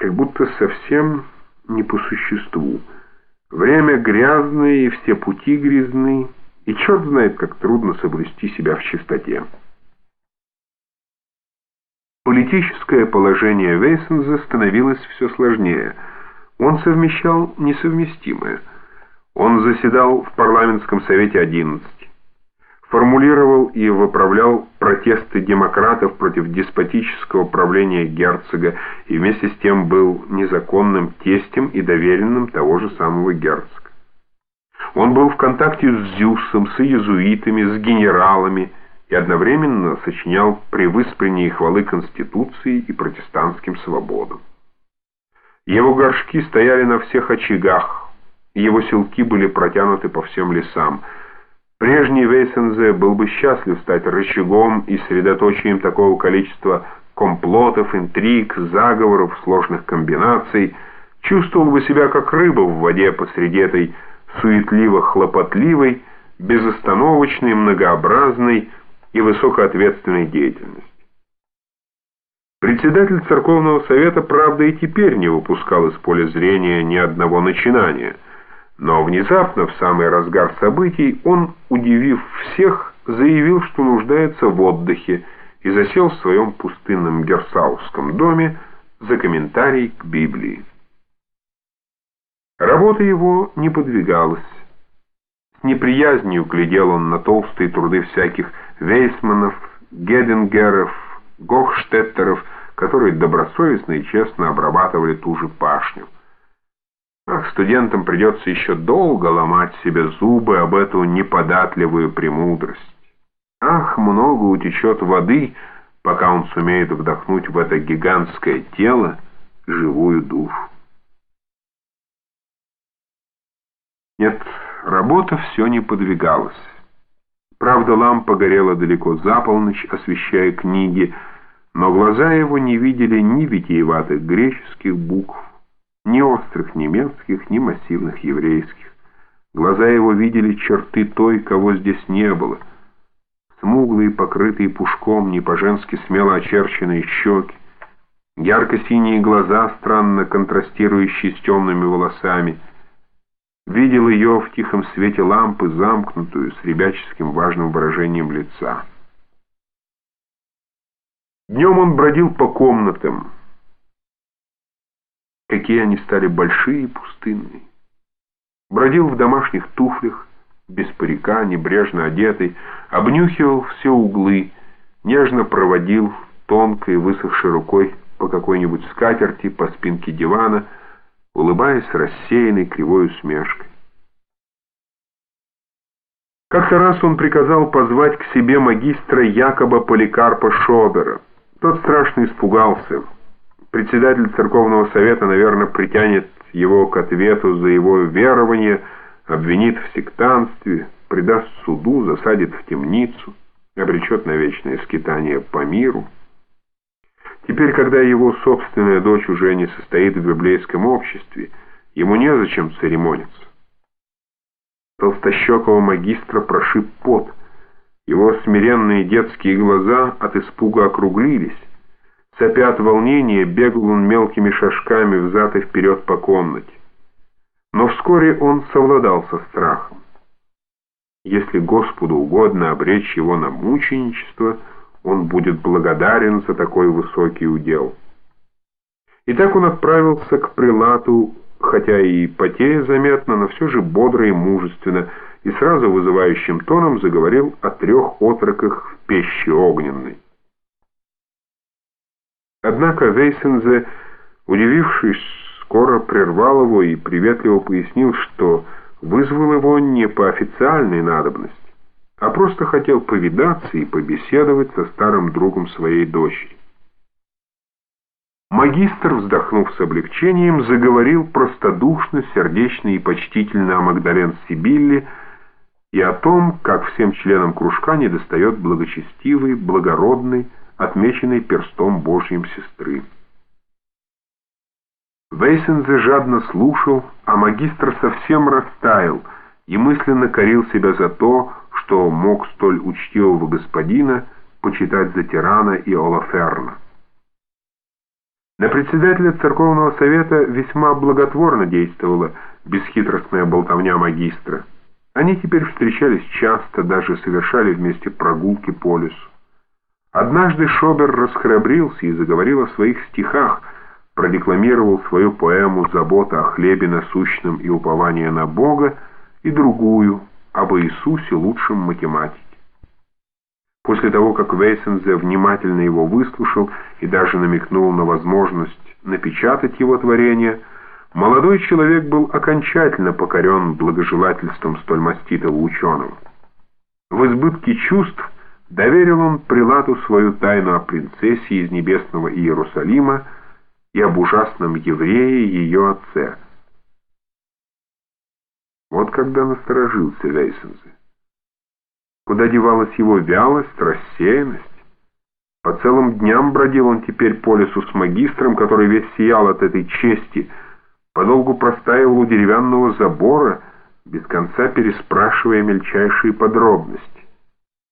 как будто совсем не по существу. Время грязное, и все пути грязны, и черт знает, как трудно соблюсти себя в чистоте. Политическое положение Вейсенза становилось все сложнее. Он совмещал несовместимое. Он заседал в парламентском совете 11 формулировал и выправлял протесты демократов против деспотического правления герцога и вместе с тем был незаконным тестем и доверенным того же самого герцога. Он был в контакте с Зюсом, с иезуитами, с генералами и одновременно сочинял превыспренние хвалы Конституции и протестантским свободам. Его горшки стояли на всех очагах, его селки были протянуты по всем лесам – Прежний Вейсензе был бы счастлив стать рычагом и средоточием такого количества комплотов, интриг, заговоров, сложных комбинаций, чувствовал бы себя как рыба в воде посреди этой суетливо-хлопотливой, безостановочной, многообразной и высокоответственной деятельности. Председатель церковного совета, правда, и теперь не выпускал из поля зрения ни одного начинания – но внезапно, в самый разгар событий, он, удивив всех, заявил, что нуждается в отдыхе и засел в своем пустынном Герсаусском доме за комментарий к Библии. Работа его не подвигалась. С неприязнью глядел он на толстые труды всяких Вейсманов, Гедингеров, Гохштеттеров, которые добросовестно и честно обрабатывали ту же пашню. Ах, студентам придется еще долго ломать себе зубы об эту неподатливую премудрость. Ах, много утечет воды, пока он сумеет вдохнуть в это гигантское тело живую душу. Нет, работа все не подвигалась. Правда, лампа горела далеко за полночь, освещая книги, но глаза его не видели ни витиеватых греческих букв, ни острых немецких, ни массивных еврейских. Глаза его видели черты той, кого здесь не было. Смуглые, покрытые пушком, не по-женски смело очерченные щеки, ярко-синие глаза, странно контрастирующие с темными волосами. Видел ее в тихом свете лампы, замкнутую, с ребяческим важным выражением лица. Днем он бродил по комнатам, какие они стали большие и пустынные. Бродил в домашних туфлях, без парика, небрежно одетый, обнюхивал все углы, нежно проводил тонкой высохшей рукой по какой-нибудь скатерти, по спинке дивана, улыбаясь рассеянной кривой усмешкой. Как-то раз он приказал позвать к себе магистра Якоба Поликарпа Шобера. Тот страшно испугался председатель церковного совета, наверное, притянет его к ответу за его верование, обвинит в сектанстве, предаст суду, засадит в темницу, обречет на вечное скитание по миру. Теперь, когда его собственная дочь уже не состоит в библейском обществе, ему незачем церемониться. Толстощекого магистра прошиб пот, его смиренные детские глаза от испуга округлились, Сопя от волнения, бегал он мелкими шажками взад и вперед по комнате. Но вскоре он совладал со страхом. Если Господу угодно обречь его на мученичество, он будет благодарен за такой высокий удел. И так он отправился к прилату, хотя и потея заметно, но все же бодро и мужественно, и сразу вызывающим тоном заговорил о трех отроках в пеще огненной. Однако Вейсензе, удивившись, скоро прервал его и приветливо пояснил, что вызвал его не по официальной надобности, а просто хотел повидаться и побеседовать со старым другом своей дочери. Магистр, вздохнув с облегчением, заговорил простодушно, сердечно и почтительно о Магдален Сибилле и о том, как всем членам кружка недостает благочестивой, благородной, отмеченной перстом Божьим сестры. Вейсензе жадно слушал, а магистр совсем растаял и мысленно корил себя за то, что мог столь учтивого господина почитать за тирана и Олаферна. На председателя церковного совета весьма благотворно действовала бесхитростная болтовня магистра. Они теперь встречались часто, даже совершали вместе прогулки по лесу. Однажды Шобер расхрабрился и заговорил о своих стихах, продекламировал свою поэму «Забота о хлебе насущном и упование на Бога» и другую об Иисусе лучшем математике. После того, как Вейсензе внимательно его выслушал и даже намекнул на возможность напечатать его творение, молодой человек был окончательно покорен благожелательством столь маститого ученого. В избытке чувств доверил он прилату свою тайну о принцессе из небесного Иерусалима и об ужасном еврее ее отце. Вот когда насторожился Вейсензе. Куда девалась его вялость, рассеянность? По целым дням бродил он теперь по лесу с магистром, который весь сиял от этой чести, подолгу простаивал у деревянного забора, без конца переспрашивая мельчайшие подробности.